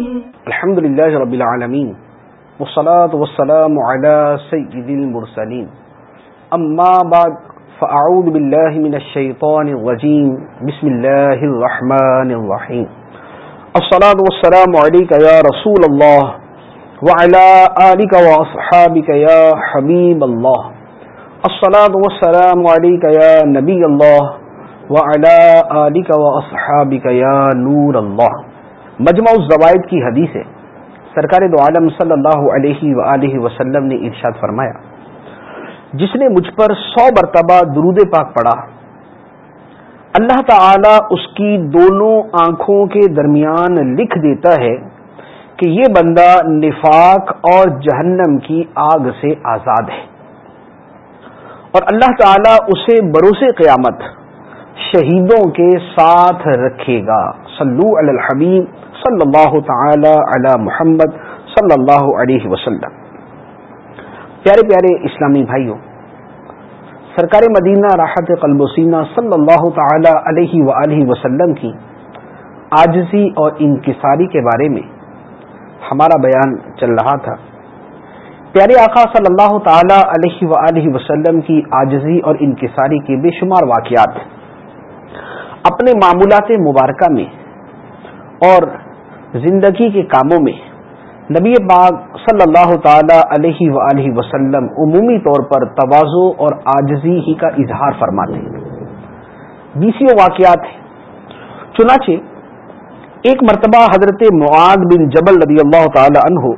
الحمد لله رب العالمين والصلاة والسلام على سيد المرسلين أما بعد فأعوذ بالله من الشيطان الرجيم بسم الله الرحمن الرحيم الصلاة والسلام عليك يا رسول الله وعلى آلك وأصحابك يا حبيب الله الصلاة والسلام عليك يا نبي الله وعلى آلك وأصحابك يا نور الله مجمع الزوائد کی حدیث ہے۔ سرکار دو عالم صلی اللہ علیہ وآلہ وسلم نے ارشاد فرمایا، جس نے مجھ پر سو مرتبہ درود پاک پڑا اللہ تعالی اس کی دونوں آنکھوں کے درمیان لکھ دیتا ہے کہ یہ بندہ نفاق اور جہنم کی آگ سے آزاد ہے۔ اور اللہ تعالی اسے بروسے قیامت شہیدوں کے ساتھ رکھے گا۔ صلو علی الحبیب۔ صلی اللہ تعالی علی محمد صلی اللہ علیہ وسلم۔ پیارے پیارے اسلامی بھائیوں، سرکار مدینہ راحت قلب وسینہ صلی اللہ تعالی علیہ وآلہ وسلم کی آجزی اور انکساری کے بارے میں ہمارا بیان چل رہا تھا۔ پیارے آقا صلی اللہ تعالی علیہ وآلہ وسلم کی آجزی اور انکساری کے بے شمار واقعات۔ اپنے معمولات مبارکہ میں اور زندگی کے کاموں میں نبی پاک صلی اللہ تعالی علیہ وآلہ وسلم عمومی طور پر توازو اور آجزی ہی کا اظہار فرماتے ہیں۔ بیسیوں واقعات ہیں۔ چنانچہ ایک مرتبہ حضرت معاد بن جبل رضی اللہ تعالی عنہ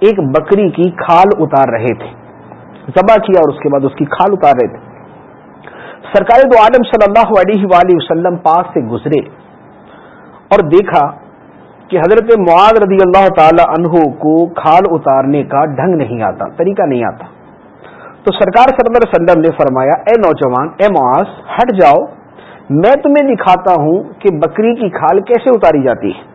ایک بکری کی کھال اتار رہے تھے۔ ذبح کیا اور اس کے بعد اس کی کھال اتار رہے تھے۔ سرکار دو عالم صلی اللہ علیہ وآلہ وسلم پاس سے گزرے اور دیکھا کہ حضرت معاد رضی اللہ تعالی عنہ کو کھال اتارنے کا ڈھنگ نہیں آتا، طریقہ نہیں آتا۔ تو سرکار صلی اللہ علیہ وسلم نے فرمایا، اے نوجوان، اے معاذ، ہٹ جاؤ، میں تمہیں دکھاتا ہوں کہ بکری کی کھال کیسے اتاری جاتی ہے۔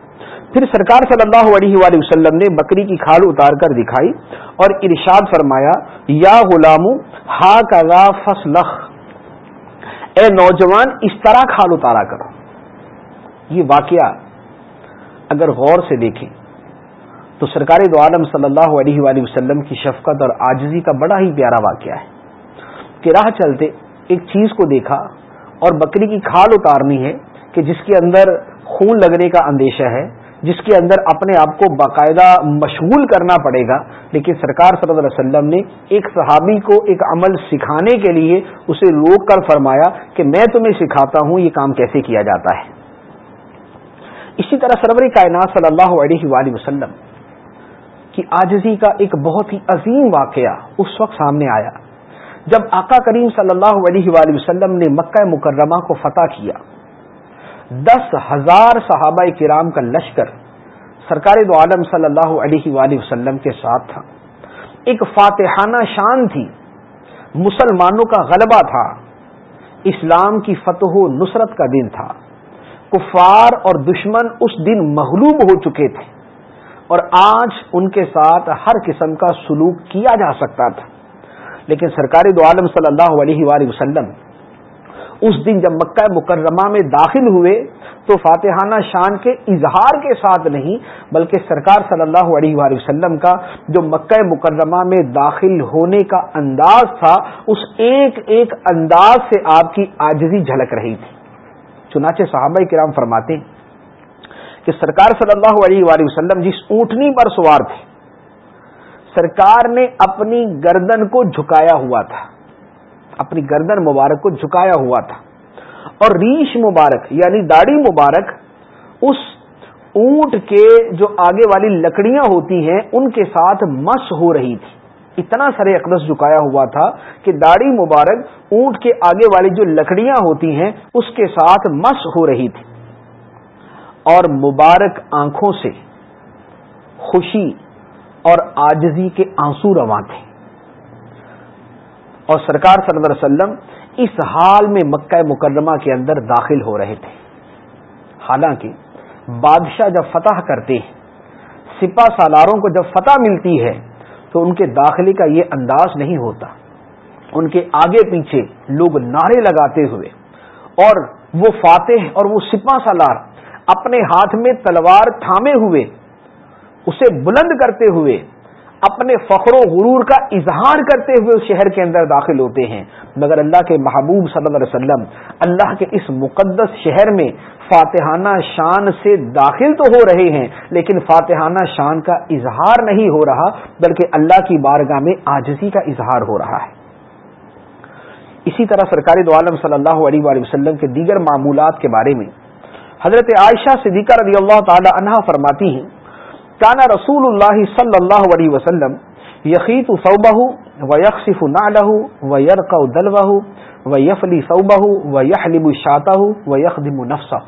پھر سرکار صلی اللہ علیہ وآلہ وسلم نے بکری کی کھال اتار کر دکھائی اور ارشاد فرمایا، یا غلام ہا کا فسلخ اے نوجوان، اس طرح کھال اتارا کرو۔ یہ واقعہ اگر غور سے دیکھیں تو سرکار دو عالم صلی اللہ علیہ وآلہ وسلم کی شفقت اور آجزی کا بڑا ہی پیارا واقعہ ہے کہ راہ چلتے ایک چیز کو دیکھا اور بکری کی کھال اتارنی ہے کہ جس کے اندر خون لگنے کا اندیشہ ہے، جس کے اندر اپنے آپ کو باقاعدہ مشغول کرنا پڑے گا۔ لیکن سرکار صلی اللہ علیہ وسلم نے ایک صحابی کو ایک عمل سکھانے کے لیے اسے روک کر فرمایا کہ میں تمہیں سکھاتا ہوں یہ کام کیسے کیا جاتا ہے۔ اسی طرح سروری کائنات صلی اللہ علیہ وآلہ وسلم کی آجزی کا ایک بہت ہی عظیم واقعہ اس وقت سامنے آیا۔ جب آقا کریم صلی اللہ علیہ وآلہ وسلم نے مکہ مکرمہ کو فتح کیا، دس ہزار صحابہ کرام کا لشکر سرکار دو عالم صلی اللہ علیہ وآلہ وسلم کے ساتھ تھا۔ ایک فاتحانہ شان تھی، مسلمانوں کا غلبہ تھا، اسلام کی فتح و نصرت کا دن تھا۔ کفار اور دشمن اس دن مغلوب ہو چکے تھے اور آج ان کے ساتھ ہر قسم کا سلوک کیا جا سکتا تھا۔ لیکن سرکاری دو عالم صلی اللہ علیہ وآلہ وسلم اس دن جب مکہ مکرمہ میں داخل ہوئے تو فاتحانہ شان کے اظہار کے ساتھ نہیں، بلکہ سرکار صلی اللہ علیہ وآلہ وسلم کا جو مکہ مکرمہ میں داخل ہونے کا انداز تھا، اس ایک ایک انداز سے آپ کی آجزی جھلک رہی تھی۔ چنانچہ صحابہ کرام فرماتے ہیں کہ سرکار صلی اللہ علیہ وآلہ وسلم جی جس اونٹنی پر سوار تھے۔ سرکار نے اپنی گردن کو جھکایا ہوا تھا۔ اپنی گردن مبارک کو جھکایا ہوا تھا۔ اور ریش مبارک یعنی داڑھی مبارک، اس اونٹ کے جو آگے والی لکڑیاں ہوتی ہیں، ان کے ساتھ مس ہو رہی تھی۔ اتنا سر اقدس جھکایا ہوا تھا کہ داڑھی مبارک اونٹ کے آگے والی جو لکڑیاں ہوتی ہیں، اس کے ساتھ مس ہو رہی تھی۔ اور مبارک آنکھوں سے خوشی اور آجزی کے آنسو رواں تھے۔ اور سرکار صلی اللہ علیہ وسلم اس حال میں مکہ مکرمہ کے اندر داخل ہو رہے تھے۔ حالانکہ بادشاہ جب فتح کرتے ہیں سپا سالاروں کو جب فتح ملتی ہے تو ان کے داخلے کا یہ انداز نہیں ہوتا۔ ان کے آگے پیچھے لوگ نعرے لگاتے ہوئے اور وہ فاتح اور وہ سپا سالار اپنے ہاتھ میں تلوار تھامے ہوئے، اسے بلند کرتے ہوئے اپنے فخر و غرور کا اظہار کرتے ہوئے اس شہر کے اندر داخل ہوتے ہیں۔ مگر اللہ کے محبوب صلی اللہ علیہ وسلم اللہ کے اس مقدس شہر میں فاتحانہ شان سے داخل تو ہو رہے ہیں، لیکن فاتحانہ شان کا اظہار نہیں ہو رہا، بلکہ اللہ کی بارگاہ میں آجزی کا اظہار ہو رہا ہے۔ اسی طرح سرکاری دو عالم صلی اللہ علیہ وآلہ وسلم کے دیگر معمولات کے بارے میں حضرت عائشہ صدیقہ رضی اللہ تعالی عنہ فرماتی ہیں۔ کانا رسول اللہ صلی اللہ علیہ وسلم یقیت صوبہ و یکسف نالہ و یرق دلوہ و یفلی صوبہ و یحلب شاطہ و یخدم نفسہ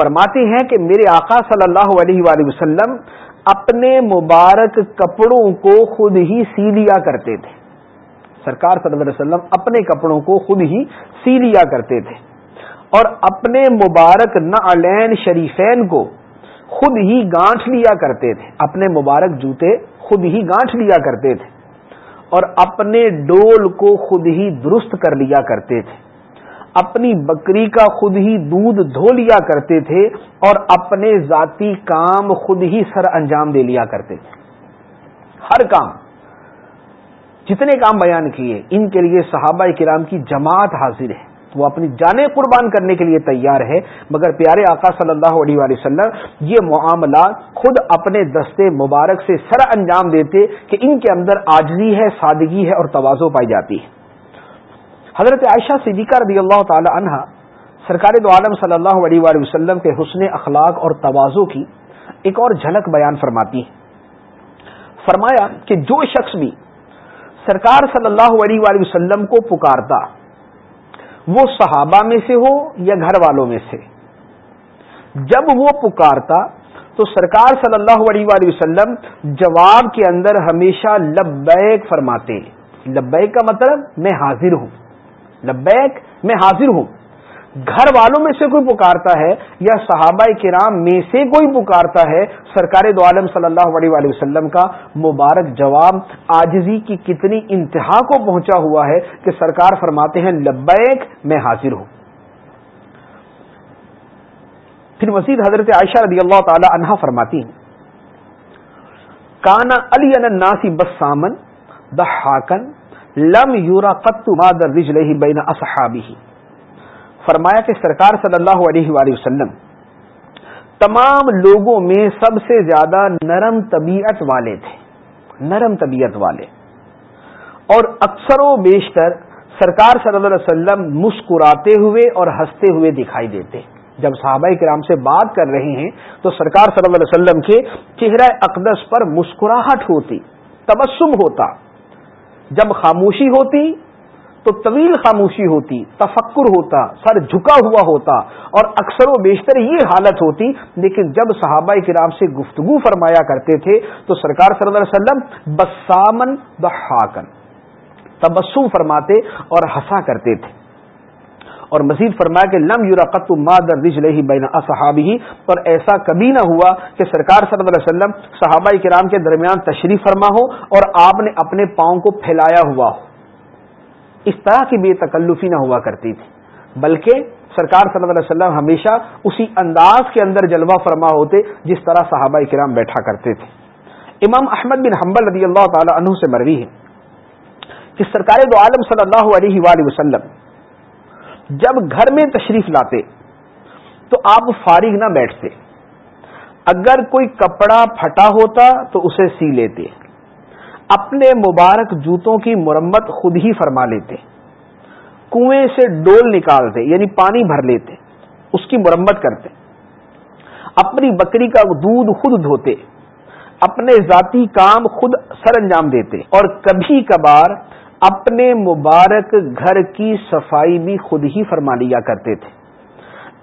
فرماتے ہیں کہ میرے آقا صلی اللہ علیہ وآلہ وسلم اپنے مبارک کپڑوں کو خود ہی سی لیا کرتے تھے۔ سرکار صلی اللہ علیہ وسلم اپنے کپڑوں کو خود ہی سی لیا کرتے تھے۔ اور اپنے مبارک نعلین شریفین کو خود ہی گانٹ لیا کرتے تھے۔ اپنے مبارک جوتے خود ہی گانٹ لیا کرتے تھے۔ اور اپنے ڈول کو خود ہی درست کر لیا کرتے تھے۔ اپنی بکری کا خود ہی دودھ دھو لیا کرتے تھے اور اپنے ذاتی کام خود ہی سر انجام دے لیا کرتے تھے۔ ہر کام، جتنے کام بیان کیے، ان کے لیے صحابہ کرام کی جماعت حاضر ہے۔ وہ اپنی جانیں قربان کرنے کے لیے تیار ہے۔ مگر پیارے آقا صلی اللہ علیہ وآلہ وسلم، یہ معاملات خود اپنے دستے مبارک سے سر انجام دیتے کہ ان کے اندر آجزی ہے، سادگی ہے اور توازو پائی جاتی ہے۔ حضرت عائشہ صدیقہ رضی اللہ تعالی عنہ سرکار دو عالم صلی اللہ علیہ وآلہ وسلم کے حسن اخلاق اور توازو کی ایک اور جھلک بیان فرماتی ہے۔ فرمایا کہ جو شخص بھی سرکار صلی اللہ علیہ وآلہ وسلم کو پکارتا وہ صحابہ میں سے ہو یا گھر والوں میں سے۔ جب وہ پکارتا تو سرکار صلی اللہ علیہ وآلہ وسلم جواب کے اندر ہمیشہ لبیک فرماتے لبیک کا مطلب میں حاضر ہوں۔ لبیک میں حاضر ہوں۔ گھر والوں میں سے کوئی پکارتا ہے یا صحابہ کرام میں سے کوئی پکارتا ہے، سرکار دو عالم صلی اللہ علیہ وآلہ وسلم کا مبارک جواب آجزی کی کتنی انتہا کو پہنچا ہوا ہے کہ سرکار فرماتے ہیں، لبیک میں حاضر ہوں۔ پھر مزید حضرت عائشہ رضی اللہ تعالی عنہا فرماتی ہیں، کانا علی الناسی بسامن دہاکن لم یورا قط مادر رجلہ بین اصحابی فرمایا کہ سرکار صلی اللہ علیہ وآلہ وسلم، تمام لوگوں میں سب سے زیادہ نرم طبیعت والے تھے۔ نرم طبیعت والے۔ اور اکثر و بیشتر سرکار صلی اللہ علیہ وسلم مسکراتے ہوئے اور ہنستے ہوئے دکھائی دیتے۔ جب صحابہ کرام سے بات کر رہے ہیں تو سرکار صلی اللہ علیہ وسلم کے چہرہ اقدس پر مسکراہٹ ہوتی، تبسم ہوتا۔ جب خاموشی ہوتی تو طویل خاموشی ہوتی، تفکر ہوتا، سر جھکا ہوا ہوتا اور اکثر و بیشتر یہ حالت ہوتی۔ لیکن جب صحابہ کرام سے گفتگو فرمایا کرتے تھے تو سرکار صلی اللہ علیہ وسلم بسامن بحاکن تبسم فرماتے اور ہنسا کرتے تھے۔ اور مزید فرمایا کہ لم یورا قط مادر رجل ہی بین اصحابی اور ایسا کبھی نہ ہوا کہ سرکار صلی اللہ علیہ وسلم صحابہ کرام کے درمیان تشریف فرما ہو اور آپ نے اپنے پاؤں کو پھیلایا ہوا ہو۔ اس طرح کی بے تکلفی نہ ہوا کرتی تھی۔ بلکہ سرکار صلی اللہ علیہ وسلم ہمیشہ اسی انداز کے اندر جلوہ فرما ہوتے جس طرح صحابہ کرام بیٹھا کرتے تھے۔ امام احمد بن حنبل رضی اللہ تعالی عنہ سے مروی ہے کہ سرکار دو عالم صلی اللہ علیہ وآلہ وسلم جب گھر میں تشریف لاتے تو آپ فارغ نہ بیٹھتے۔ اگر کوئی کپڑا پھٹا ہوتا تو اسے سی لیتے۔ اپنے مبارک جوتوں کی مرمت خود ہی فرما لیتے، کنویں سے ڈول نکالتے یعنی پانی بھر لیتے، اس کی مرمت کرتے۔ اپنی بکری کا دودھ خود دھوتے، اپنے ذاتی کام خود سر انجام دیتے، اور کبھی کبھار اپنے مبارک گھر کی صفائی بھی خود ہی فرما لیا کرتے تھے۔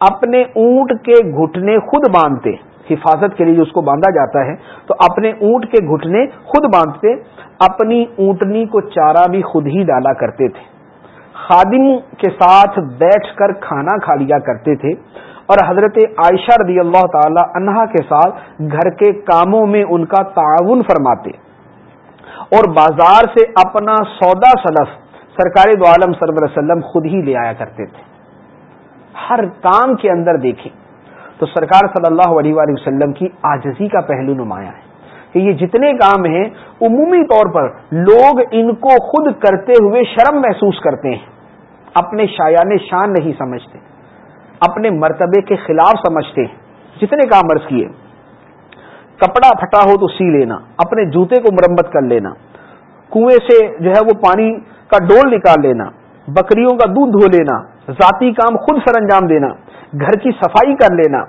اپنے اونٹ کے گھٹنے خود باندھتے حفاظت کے لیے اس کو باندھا جاتا ہے، تو اپنے اونٹ کے گھٹنے خود باندھتے، اپنی اونٹنی کو چارہ بھی خود ہی ڈالا کرتے تھے۔ خادم کے ساتھ بیٹھ کر کھانا کھا لیا کرتے تھے۔ اور حضرت عائشہ رضی اللہ تعالی عنہا کے ساتھ گھر کے کاموں میں ان کا تعاون فرماتے۔ اور بازار سے اپنا سودا سلف سرکاری دو عالم صلی اللہ علیہ وسلم خود ہی لے آیا کرتے تھے۔ ہر کام کے اندر دیکھیں۔ تو سرکار صلی اللہ علیہ وآلہ وسلم کی آجزی کا پہلو نمایاں ہے کہ یہ جتنے کام ہیں، عمومی طور پر لوگ ان کو خود کرتے ہوئے شرم محسوس کرتے ہیں۔ اپنے شایان شان نہیں سمجھتے۔ اپنے مرتبے کے خلاف سمجھتے ہیں۔ جتنے کام عرض کیے۔ کپڑا پھٹا ہو تو سی لینا، اپنے جوتے کو مرمت کر لینا۔ کنویں سے جو ہے وہ پانی کا ڈول نکال لینا۔ بکریوں کا دودھ دھو لینا۔ ذاتی کام خود سر انجام دینا، گھر کی صفائی کر لینا،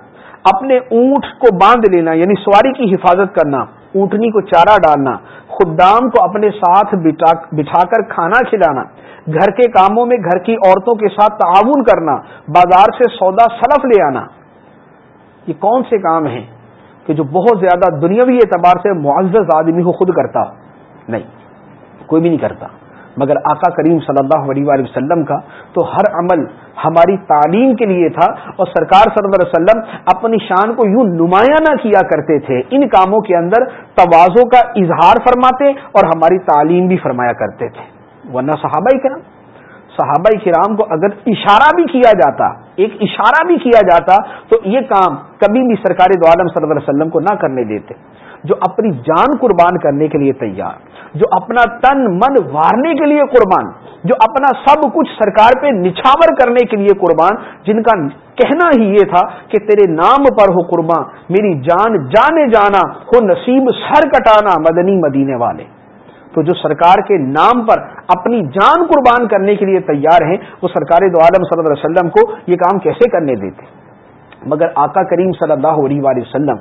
اپنے اونٹ کو باندھ لینا یعنی سواری کی حفاظت کرنا، اونٹنی کو چارہ ڈالنا، خدام کو اپنے ساتھ بٹھا کر کھانا کھلانا، گھر کے کاموں میں گھر کی عورتوں کے ساتھ تعاون کرنا، بازار سے سودا سلف لے آنا۔ یہ کون سے کام ہیں کہ جو بہت زیادہ دنیاوی اعتبار سے معزز آدمی کو خود کرتا؟ نہیں، کوئی بھی نہیں کرتا۔ مگر آقا کریم صلی اللہ علیہ وآلہ وسلم کا، تو ہر عمل ہماری تعلیم کے لیے تھا اور سرکار صلی اللہ علیہ وسلم اپنی شان کو یوں نمایاں نہ کیا کرتے تھے۔ ان کاموں کے اندر توازوں کا اظہار فرماتے اور ہماری تعلیم بھی فرمایا کرتے تھے۔ ورنہ صحابہ کرام صحابہ کرام کو اگر اشارہ بھی کیا جاتا، ایک اشارہ بھی کیا جاتا، تو یہ کام کبھی بھی سرکاری دو عالم صلی اللہ علیہ وسلم کو نہ کرنے دیتے، جو اپنی جان قربان کرنے کے لیے تیار۔ جو اپنا تن من وارنے کے لیے قربان، جو اپنا سب کچھ سرکار پہ نچھاور کرنے کے لیے قربان، جن کا کہنا ہی یہ تھا کہ تیرے نام پر ہو قربان، میری جان جانے جانا، ہو نصیب سر کٹانا مدنی مدینے والے۔ تو جو سرکار کے نام پر اپنی جان قربان کرنے کے لیے تیار ہیں، وہ سرکار دو عالم صلی اللہ علیہ وسلم کو یہ کام کیسے کرنے دیتے؟ مگر آقا کریم صلی اللہ علیہ وسلم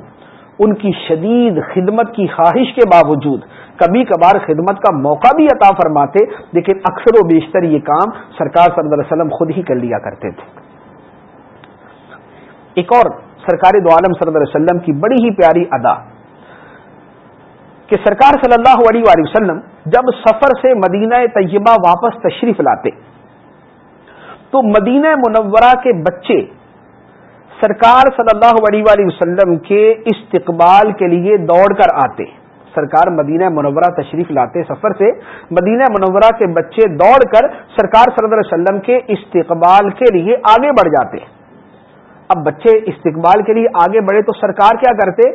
ان کی شدید خدمت کی خواہش کے باوجود کبھی کبھار خدمت کا موقع بھی عطا فرماتے، لیکن اکثر و بیشتر یہ کام سرکار صلی اللہ علیہ وسلم خود ہی کر لیا کرتے تھے۔ ایک اور سرکار دو عالم صلی اللہ علیہ وسلم کی بڑی ہی پیاری ادا، کہ سرکار صلی اللہ علیہ وسلم جب سفر سے مدینہ طیبہ واپس تشریف لاتے، تو مدینہ منورہ کے بچے سرکار صلی اللہ علیہ وآلہ وسلم کے استقبال کے لیے دوڑ کر آتے سرکار مدینہ منورہ تشریف لاتے سفر سے مدینہ منورہ کے بچے دوڑ کر سرکار صلی اللہ علیہ وسلم کے استقبال کے لیے آگے بڑھ جاتے اب بچے استقبال کے لیے آگے بڑھے تو سرکار کیا کرتے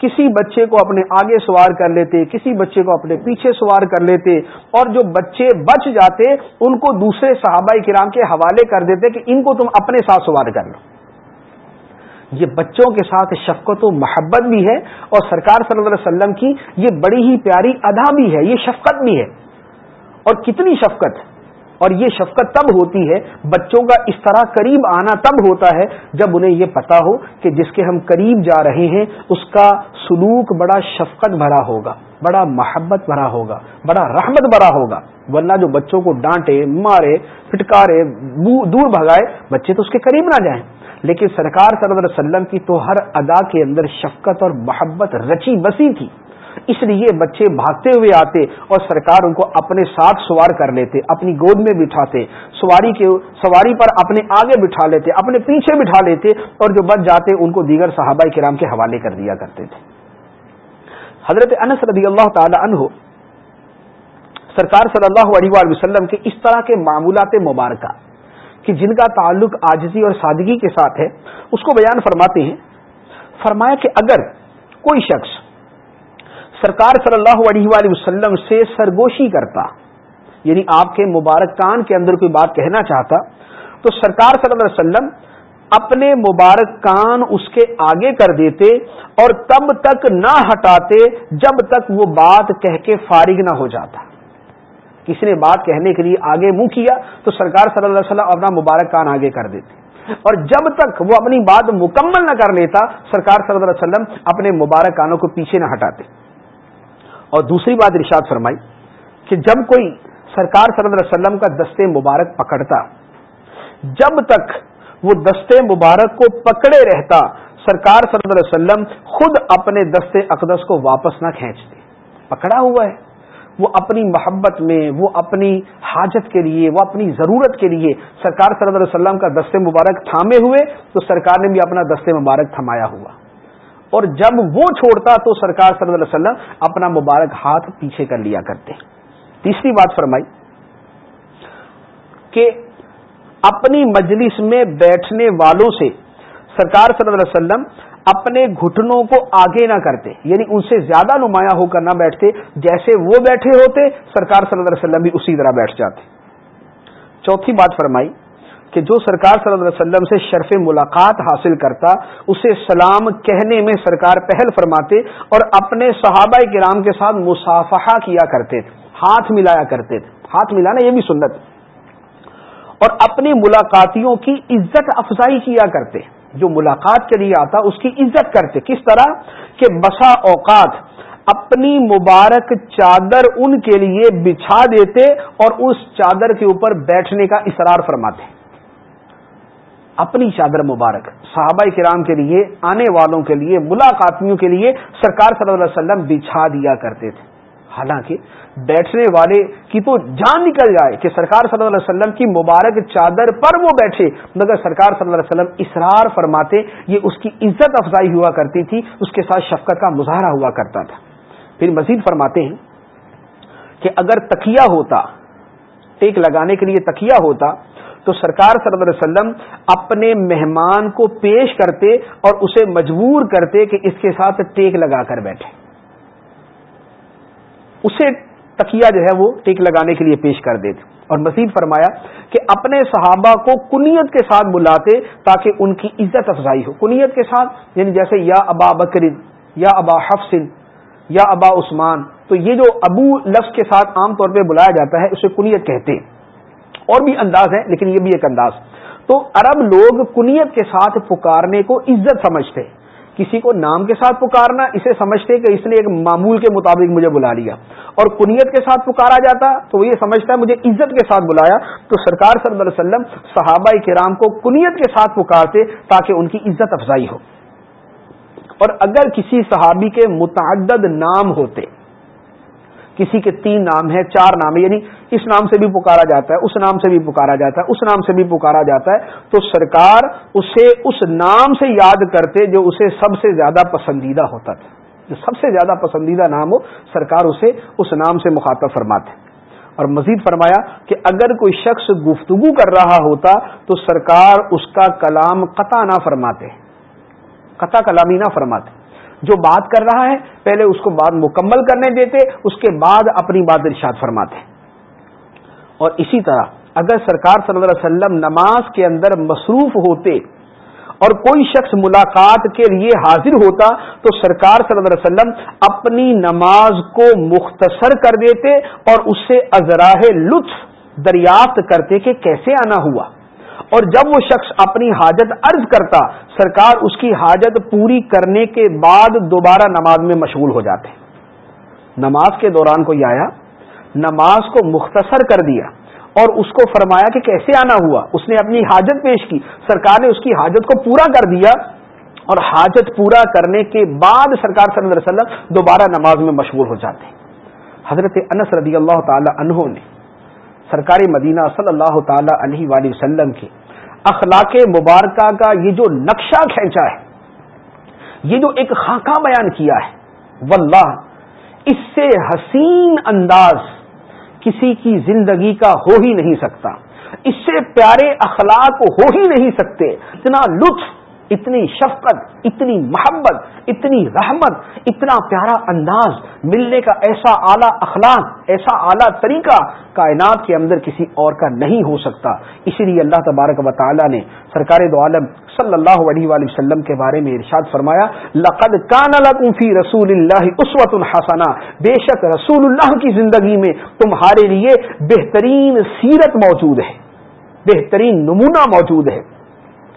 کسی بچے کو اپنے آگے سوار کر لیتے کسی بچے کو اپنے پیچھے سوار کر لیتے اور جو بچے بچ جاتے ان کو دوسرے صحابہ کرام کے حوالے کر دیتے کہ ان کو تم اپنے ساتھ سوار کر لو یہ بچوں کے ساتھ شفقت و محبت بھی ہے اور سرکار صلی اللہ علیہ وسلم کی یہ بڑی ہی پیاری ادا بھی ہے، یہ شفقت بھی ہے۔ اور کتنی شفقت؟ اور یہ شفقت تب ہوتی ہے، بچوں کا اس طرح قریب آنا تب ہوتا ہے جب انہیں یہ پتا ہو کہ جس کے ہم قریب جا رہے ہیں، اس کا سلوک بڑا شفقت بھرا ہوگا، بڑا محبت بھرا ہوگا، بڑا رحمت بھرا ہوگا۔ ورنہ جو بچوں کو ڈانٹے، مارے، پھٹکارے دور بھگائے، بچے تو اس کے قریب نہ جائیں۔ لیکن سرکار صلی اللہ علیہ وسلم کی تو ہر ادا کے اندر شفقت اور محبت رچی بسی تھی۔ اس لیے بچے بھاگتے ہوئے آتے اور سرکار ان کو اپنے ساتھ سوار کر لیتے، اپنی گود میں بٹھاتے، سواری کے سواری پر اپنے آگے بٹھا لیتے، اپنے پیچھے بٹھا لیتے اور جو بچ جاتے ان کو دیگر صحابہ کرام کے حوالے کر دیا کرتے تھے۔ حضرت انس رضی اللہ تعالی عنہ سرکار صلی اللہ علیہ وسلم کے اس طرح کے معمولات مبارکہ کہ جن کا تعلق آجزی اور سادگی کے ساتھ ہے، اس کو بیان فرماتے ہیں۔ فرمایا کہ اگر کوئی شخص سرکار صلی اللہ علیہ وآلہ وسلم سے سرگوشی کرتا یعنی آپ کے مبارک کان کے اندر کوئی بات کہنا چاہتا، تو سرکار صلی اللہ علیہ وسلم اپنے مبارک کان اس کے آگے کر دیتے اور تب تک نہ ہٹاتے جب تک وہ بات کہہ کے فارغ نہ ہو جاتا۔ کسی نے بات کہنے کے لیے آگے منہ کیا تو سرکار صلی اللہ علیہ وسلم اپنا مبارک کان آگے کر دیتے اور جب تک وہ اپنی بات مکمل نہ کر لیتا، سرکار صلی اللہ علیہ وسلم اپنے مبارک کانوں کو پیچھے نہ ہٹاتے۔ اور دوسری بات ارشاد فرمائی کہ جب کوئی سرکار صلی اللہ علیہ وسلم کا دستے مبارک پکڑتا، جب تک وہ دستے مبارک کو پکڑے رہتا، سرکار صلی اللہ علیہ وسلم خود اپنے دستے اقدس کو واپس نہ کھینچتے۔ پکڑا ہوا ہے۔ وہ اپنی محبت میں، وہ اپنی حاجت کے لیے، وہ اپنی ضرورت کے لیے سرکار صلی اللہ علیہ وسلم کا دستے مبارک تھامے ہوئے تو سرکار نے بھی اپنا دستے مبارک تھمایا ہوا۔ اور جب وہ چھوڑتا تو سرکار صلی اللہ علیہ وسلم اپنا مبارک ہاتھ پیچھے کر لیا کرتے۔ تیسری بات فرمائی کہ اپنی مجلس میں بیٹھنے والوں سے سرکار صلی اللہ علیہ وسلم اپنے گھٹنوں کو آگے نہ کرتے یعنی ان سے زیادہ نمایاں ہو کر نہ بیٹھتے، جیسے وہ بیٹھے ہوتے، سرکار صلی اللہ علیہ وسلم بھی اسی طرح بیٹھ جاتے۔ چوتھی بات فرمائی کہ جو سرکار صلی اللہ علیہ وسلم سے شرف ملاقات حاصل کرتا، اسے سلام کہنے میں سرکار پہل فرماتے اور اپنے صحابہ کرام کے ساتھ مسافہ کیا کرتے تھے ہاتھ ملایا کرتے۔ تھے ہاتھ ملانا یہ بھی سنت۔ اور اپنی ملاقاتیوں کی عزت افزائی کیا کرتے۔ جو ملاقات کے لیے آتا، اس کی عزت کرتے۔ کس طرح؟ کہ بسا اوقات اپنی مبارک چادر ان کے لیے بچھا دیتے اور اس چادر کے اوپر بیٹھنے کا اصرار فرماتے۔ اپنی چادر مبارک، صحابہ کرام کے لیے، آنے والوں کے لیے، ملاقاتیوں کے لیے سرکار صلی اللہ علیہ وسلم بچھا دیا کرتے تھے۔ حالانکہ بیٹھنے والے کی تو جان نکل جائے کہ سرکار صلی اللہ علیہ وسلم کی مبارک چادر پر وہ بیٹھے، مگر سرکار صلی اللہ علیہ وسلم اسرار فرماتے، یہ اس کی عزت افزائی ہوا کرتی تھی، اس کے ساتھ شفقت کا مظاہرہ ہوا کرتا تھا۔ پھر مزید فرماتے ہیں کہ اگر تکیا ہوتا، ٹیک لگانے کے لیے تکیا ہوتا، تو سرکار صلی اللہ علیہ وسلم اپنے مہمان کو پیش کرتے اور اسے مجبور کرتے کہ اس کے ساتھ ٹیک لگا کر بیٹھے۔ اسے تکیا جو ہے وہ ٹیک لگانے کے لیے پیش کر دیتے اور مزید فرمایا کہ اپنے صحابہ کو کنیت کے ساتھ بلاتے تاکہ ان کی عزت افزائی ہو۔ کنیت کے ساتھ یعنی جیسے یا ابا بکر، یا ابا حفصن یا ابا عثمان، تو یہ جو ابو لفظ کے ساتھ عام طور پہ بلایا جاتا ہے، اسے کنیت کہتے ہیں۔ اور بھی انداز ہے لیکن یہ بھی ایک انداز۔ تو عرب لوگ کنیت کے ساتھ پکارنے کو عزت سمجھتے کسی کو نام کے ساتھ پکارنا، اسے سمجھتے کہ اس نے ایک معمول کے مطابق مجھے بلا لیا۔ اور کنیت کے ساتھ پکارا جاتا، تو وہ یہ سمجھتا ہے مجھے عزت کے ساتھ بلایا۔ تو سرکار صلی اللہ علیہ وسلم صحابہ کرام کو کنیت کے ساتھ پکارتے تاکہ ان کی عزت افزائی ہو۔ اور اگر کسی صحابی کے متعدد نام ہوتے کسی کے تین نام ہیں، چار نام ہے یعنی اس نام سے بھی پکارا جاتا ہے، اس نام سے بھی پکارا جاتا ہے، اس نام سے بھی پکارا جاتا ہے، تو سرکار اسے اس نام سے یاد کرتے جو اسے سب سے زیادہ پسندیدہ ہوتا تھا۔ جو سب سے زیادہ پسندیدہ نام ہو، سرکار اسے اس نام سے مخاطب فرماتے اور مزید فرمایا کہ اگر کوئی شخص گفتگو کر رہا ہوتا تو سرکار اس کا کلام قطع نہ فرماتے۔ قطع کلامی نہ فرماتے۔ جو بات کر رہا ہے، پہلے اس کو بات مکمل کرنے دیتے، اس کے بعد اپنی بات ارشاد فرماتے۔ اور اسی طرح، اگر سرکار صلی اللہ علیہ وسلم نماز کے اندر مصروف ہوتے اور کوئی شخص ملاقات کے لیے حاضر ہوتا، تو سرکار صلی اللہ علیہ وسلم اپنی نماز کو مختصر کر دیتے اور اس سے ازراہ لطف دریافت کرتے کہ کیسے آنا ہوا۔ اور جب وہ شخص اپنی حاجت عرض کرتا، سرکار اس کی حاجت پوری کرنے کے بعد دوبارہ نماز میں مشغول ہو جاتے۔ نماز کے دوران کوئی آیا، نماز کو مختصر کر دیا اور اس کو فرمایا کہ کیسے آنا ہوا؟ اس نے اپنی حاجت پیش کی، سرکار نے اس کی حاجت کو پورا کر دیا اور حاجت پورا کرنے کے بعد سرکار صلی اللہ علیہ وسلم دوبارہ نماز میں مشغول ہو جاتے۔ حضرت انس رضی اللہ تعالی عنہ نے سرکار مدینہ صلی اللہ تعالی علیہ وآلہ وسلم کے اخلاق مبارکہ کا یہ جو نقشہ کھینچا ہے، یہ جو ایک خاکہ بیان کیا ہے، واللہ، اس سے حسین انداز کسی کی زندگی کا ہو ہی نہیں سکتا۔ اس سے پیارے اخلاق ہو ہی نہیں سکتے۔ اتنا لطف اتنی شفقت، اتنی محبت، اتنی رحمت، اتنا پیارا انداز، ملنے کا ایسا اعلیٰ اخلاق، ایسا اعلیٰ طریقہ کائنات کے اندر کسی اور کا نہیں ہو سکتا۔ اسی لیے اللہ تبارک و تعالیٰ نے سرکار دو عالم صلی اللہ علیہ وآلہ وسلم کے بارے میں ارشاد فرمایا، لقد کان لکم فی رسول اللہ اسوت الحسنہ بے شک رسول اللہ کی زندگی میں تمہارے لیے بہترین سیرت موجود ہے، بہترین نمونہ موجود ہے۔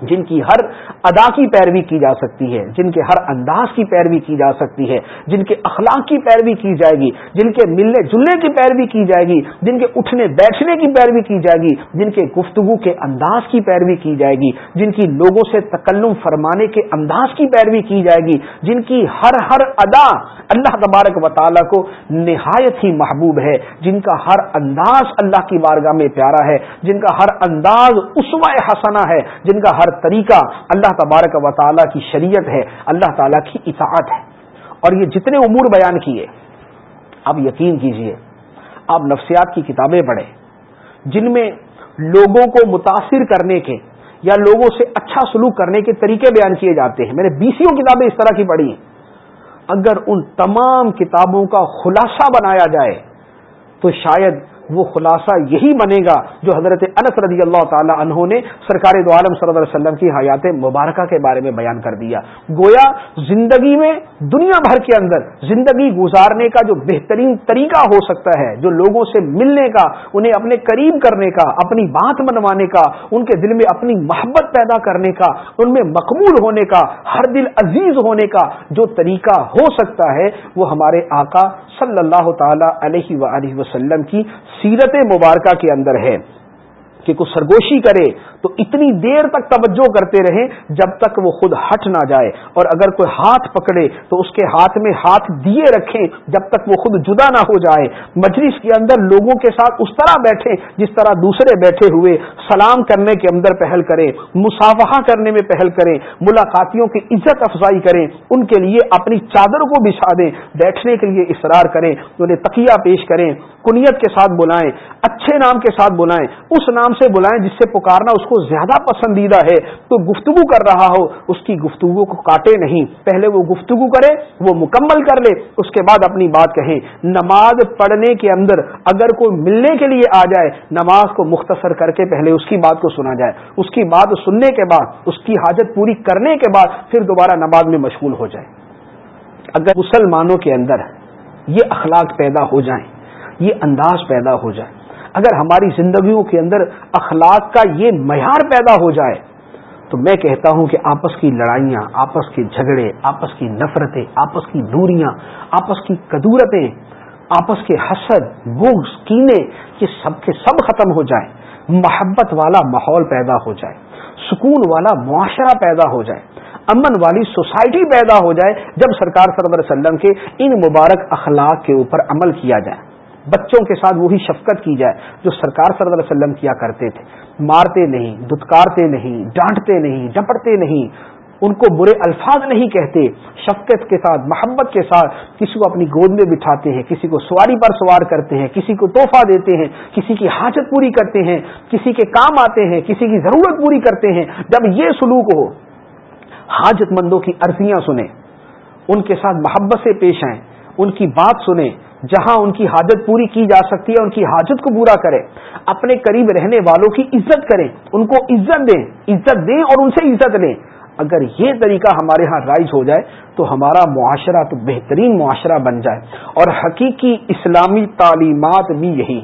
جن کی ہر ادا کی پیروی کی جا سکتی ہے، جن کے ہر انداز کی پیروی کی جا سکتی ہے، جن کے اخلاق کی پیروی کی جائے گی، جن کے ملنے جلنے کی پیروی کی جائے گی، جن کے اٹھنے بیٹھنے کی پیروی کی جائے گی، جن کے گفتگو کے انداز کی پیروی کی جائے گی، جن کی لوگوں سے تکلم فرمانے کے انداز کی پیروی کی جائے گی، جن کی ہر ہر ادا اللہ تبارک و تعالیٰ کو نہایت ہی محبوب ہے، جن کا ہر انداز اللہ کی بارگاہ میں پیارا ہے، جن کا ہر انداز اسوا حسنا ہے، جن کا ہر طریقہ اللہ تبارک و تعالیٰ کی شریعت ہے، اللہ تعالیٰ کی اطاعت ہے۔ اور یہ جتنے امور بیان کیے آپ یقین کیجیے آپ نفسیات کی کتابیں پڑھیں۔ جن میں لوگوں کو متاثر کرنے کے یا لوگوں سے اچھا سلوک کرنے کے طریقے بیان کیے جاتے ہیں۔ میں نے بیسوں کتابیں اس طرح کی پڑھی ہیں۔ اگر ان تمام کتابوں کا خلاصہ بنایا جائے، تو شاید وہ خلاصہ یہی بنے گا جو حضرت انس رضی اللہ تعالی عنہ نے سرکار دو عالم صلی اللہ علیہ وسلم کی حیات مبارکہ کے بارے میں بیان کر دیا۔ گویا زندگی میں دنیا بھر کے اندر زندگی گزارنے کا جو بہترین طریقہ ہو سکتا ہے، جو لوگوں سے ملنے کا، انہیں اپنے قریب کرنے کا، اپنی بات منوانے کا، ان کے دل میں اپنی محبت پیدا کرنے کا، ان میں مقبول ہونے کا، ہر دل عزیز ہونے کا جو طریقہ ہو سکتا ہے، وہ ہمارے آقا صلی اللہ تعالی علیہ وسلم کی سیرت مبارکہ کے اندر ہے کہ کچھ سرگوشی کرے تو اتنی دیر تک توجہ کرتے رہیں جب تک وہ خود ہٹ نہ جائے۔ اور اگر کوئی ہاتھ پکڑے تو اس کے ہاتھ میں ہاتھ دیے رکھیں جب تک وہ خود جدا نہ ہو جائے۔ مجلس کے اندر لوگوں کے ساتھ اس طرح بیٹھے جس طرح دوسرے بیٹھے ہوئے سلام کرنے کے اندر پہل کریں مسافہ کرنے میں پہل کریں، ملاقاتیوں کی عزت افزائی کریں، ان کے لیے اپنی چادر کو بچھا دیں، بیٹھنے کے لیے اصرار کریں، انہیں تقیہ پیش کریں، کنیت کے ساتھ بلائیں، اچھے نام کے ساتھ بلائیں، اس نام سے بلائیں جس سے پکارنا اس کو زیادہ پسندیدہ ہے، تو گفتگو کر رہا ہو، اس کی گفتگو کو کاٹے نہیں۔ پہلے وہ گفتگو کرے، وہ مکمل کر لے، اس کے بعد اپنی بات کہیں۔ نماز پڑھنے کے اندر اگر کوئی ملنے کے لیے آ جائے، نماز کو مختصر کر کے پہلے اس کی بات کو سنا جائے۔ اس کی بات سننے کے بعد، اس کی حاجت پوری کرنے کے بعد، پھر دوبارہ نماز میں مشغول ہو جائے۔ اگر مسلمانوں کے اندر یہ اخلاق پیدا ہو جائیں، یہ انداز پیدا ہو جائے اگر ہماری زندگیوں کے اندر اخلاق کا یہ معیار پیدا ہو جائے، تو میں کہتا ہوں کہ آپس کی لڑائیاں، آپس کے جھگڑے، آپس کی نفرتیں، آپس کی دوریاں، آپس کی کدورتیں آپس کے حسد، بغض، کینے، یہ سب کے سب ختم ہو جائیں، محبت والا ماحول پیدا ہو جائے، سکون والا معاشرہ پیدا ہو جائے، امن والی سوسائٹی پیدا ہو جائے، جب سرکار صلی اللہ علیہ وسلم کے ان مبارک اخلاق کے اوپر عمل کیا جائے۔ بچوں کے ساتھ وہی شفقت کی جائے جو سرکار صلی اللہ علیہ وسلم کیا کرتے تھے۔ مارتے نہیں، دتکارتے نہیں، ڈانٹتے نہیں ڈپٹتے نہیں، ان کو برے الفاظ نہیں کہتے۔ شفقت کے ساتھ، محبت کے ساتھ کسی کو اپنی گود میں بٹھاتے ہیں، کسی کو سواری پر سوار کرتے ہیں، کسی کو تحفہ دیتے ہیں، کسی کی حاجت پوری کرتے ہیں، کسی کے کام آتے ہیں، کسی کی ضرورت پوری کرتے ہیں۔ جب یہ سلوک ہو، حاجت مندوں کی عرضیاں سنیں، ان کے ساتھ محبت سے پیش آئیں، ان کی بات سنیں جہاں ان کی حاجت پوری کی جا سکتی ہے، ان کی حاجت کو پورا کریں اپنے قریب رہنے والوں کی عزت کریں ان کو عزت دیں عزت دیں اور ان سے عزت لیں اگر یہ طریقہ ہمارے ہاں رائج ہو جائے، تو ہمارا معاشرہ تو بہترین معاشرہ بن جائے۔ اور حقیقی اسلامی تعلیمات بھی یہی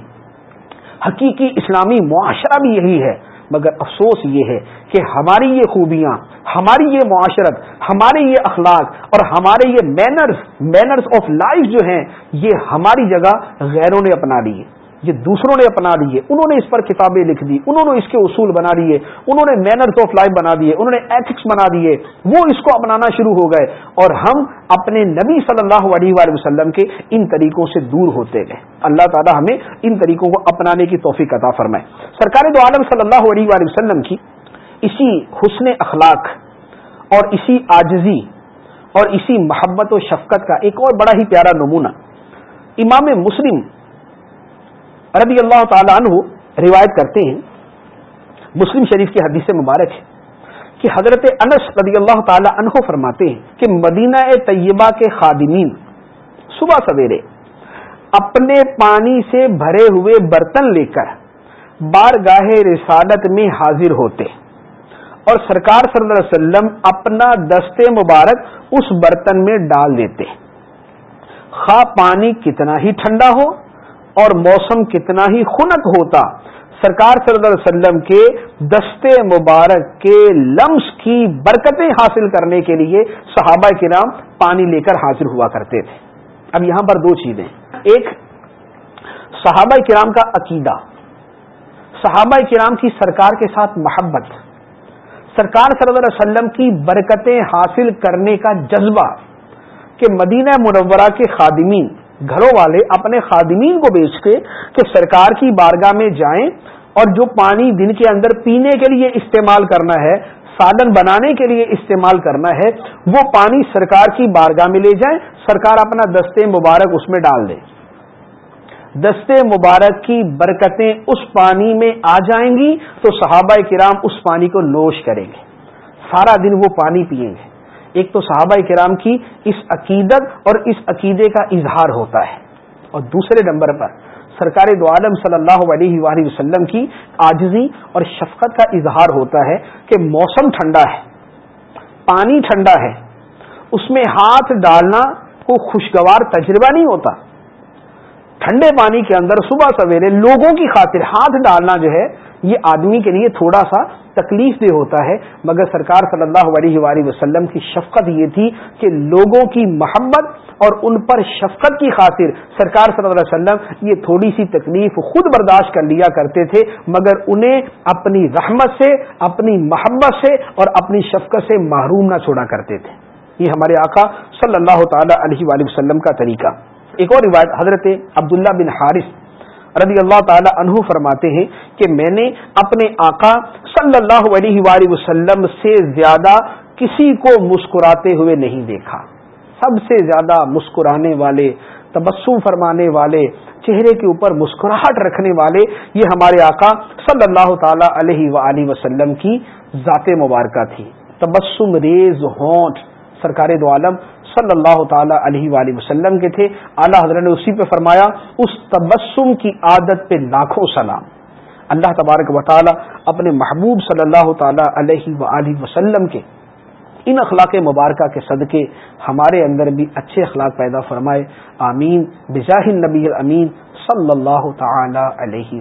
حقیقی اسلامی معاشرہ بھی یہی ہے۔ مگر افسوس یہ ہے کہ ہماری یہ خوبیاں، ہماری یہ معاشرت، ہمارے یہ اخلاق اور ہمارے یہ مینرز مینرز آف لائف جو ہیں، یہ ہماری جگہ غیروں نے اپنا لی یہ دوسروں نے اپنا لیے، انہوں نے اس پر کتابیں لکھ دی، انہوں نے اس کے اصول بنا دیے، انہوں نے مینرز آف لائف بنا دیے، انہوں نے ایتھکس بنا دیے، وہ اس کو اپنانا شروع ہو گئے اور ہم اپنے نبی صلی اللہ علیہ وآلہ وسلم کے ان طریقوں سے دور ہوتے گئے۔ اللہ تعالی ہمیں ان طریقوں کو اپنانے کی توفیق عطا فرمائے۔ سرکار دو عالم صلی اللہ علیہ وآلہ وسلم کی اسی حسن اخلاق اور اسی آجزی اور اسی محبت و شفقت کا ایک اور بڑا ہی پیارا نمونہ امام مسلم رضی اللہ تعالی عنہ روایت کرتے ہیں، مسلم شریف کی حدیث مبارک ہے کہ حضرت انس رضی اللہ تعالی عنہ فرماتے ہیں کہ مدینہ طیبہ کے خادمین صبح سویرے اپنے پانی سے بھرے ہوئے برتن لے کر بار گاہ رسالت میں حاضر ہوتے اور سرکار صلی اللہ علیہ وسلم اپنا دستے مبارک اس برتن میں ڈال دیتے۔ خواہ پانی کتنا ہی ٹھنڈا ہو اور موسم کتنا ہی خنک ہوتا، سرکار صلی اللہ علیہ وسلم کے دستے مبارک کے لمس کی برکتیں حاصل کرنے کے لیے صحابہ کے نام پانی لے کر حاضر ہوا کرتے تھے۔ اب یہاں پر دو چیزیں۔ ایک، صحابہ کرام کا عقیدہ۔ صحابہ کرام کی سرکار کے ساتھ محبت۔ سرکار صلی اللہ علیہ وسلم کی برکتیں حاصل کرنے کا جذبہ کہ مدینہ منورہ کے خادمین گھروں والے اپنے خادمین کو بیچ کے کہ سرکار کی بارگاہ میں جائیں اور جو پانی دن کے اندر پینے کے لیے استعمال کرنا ہے، سادن بنانے کے لیے استعمال کرنا ہے، وہ پانی سرکار کی بارگاہ میں لے جائیں۔ سرکار اپنا دستے مبارک اس میں ڈال دیں دستے مبارک کی برکتیں اس پانی میں آ جائیں گی تو صحابہ کرام اس پانی کو نوش کریں گے۔ سارا دن وہ پانی پیئیں گے۔ ایک تو صحابہ کرام کی اس عقیدت اور اس عقیدے کا اظہار ہوتا ہے۔ اور دوسرے نمبر پر سرکار دو عالم صلی اللہ علیہ وآلہ وسلم کی آجزی اور شفقت کا اظہار ہوتا ہے کہ موسم ٹھنڈا ہے، پانی ٹھنڈا ہے، اس میں ہاتھ ڈالنا کو خوشگوار تجربہ نہیں ہوتا۔ ٹھنڈے پانی کے اندر صبح سویرے لوگوں کی خاطر ہاتھ ڈالنا جو ہے، یہ آدمی کے لیے تھوڑا سا تکلیف دہ ہوتا ہے، مگر سرکار صلی اللہ علیہ وآلہ وسلم کی شفقت یہ تھی کہ لوگوں کی محبت اور ان پر شفقت کی خاطر سرکار صلی اللہ علیہ وسلم یہ تھوڑی سی تکلیف خود برداشت کر لیا کرتے تھے، مگر انہیں اپنی رحمت سے، اپنی محبت سے اور اپنی شفقت سے محروم نہ چھوڑا کرتے تھے۔ یہ ہمارے آقا صلی اللہ تعالی علیہ وآلہ وسلم کا طریقہ۔ ایک اور روایت حضرت عبداللہ بن حارث رضی اللہ تعالی عنہ فرماتے ہیں کہ میں نے اپنے آقا صلی اللہ علیہ وآلہ وسلم سے زیادہ کسی کو مسکراتے ہوئے نہیں دیکھا۔ سب سے زیادہ مسکرانے والے، تبسم فرمانے والے، چہرے کے اوپر مسکراہٹ رکھنے والے یہ ہمارے آقا صلی اللہ تعالی علیہ وآلہ وسلم کی ذات مبارکہ تھی۔ تبسم ریز ہونٹ۔ سرکار دو عالم صلی اللہ تعالی علیہ وآلہ وسلم کے تھے۔ اعلیٰ حضرت نے اسی پہ فرمایا، اس تبسم کی عادت پہ لاکھوں سلام۔ اللہ تبارک و تعالی اپنے محبوب صلی اللہ تعالی علیہ وآلہ وسلم کے ان اخلاق مبارکہ کے صدقے ہمارے اندر بھی اچھے اخلاق پیدا فرمائے۔ آمین۔ بجاہ النبی الامین صلی اللہ تعالی علیہ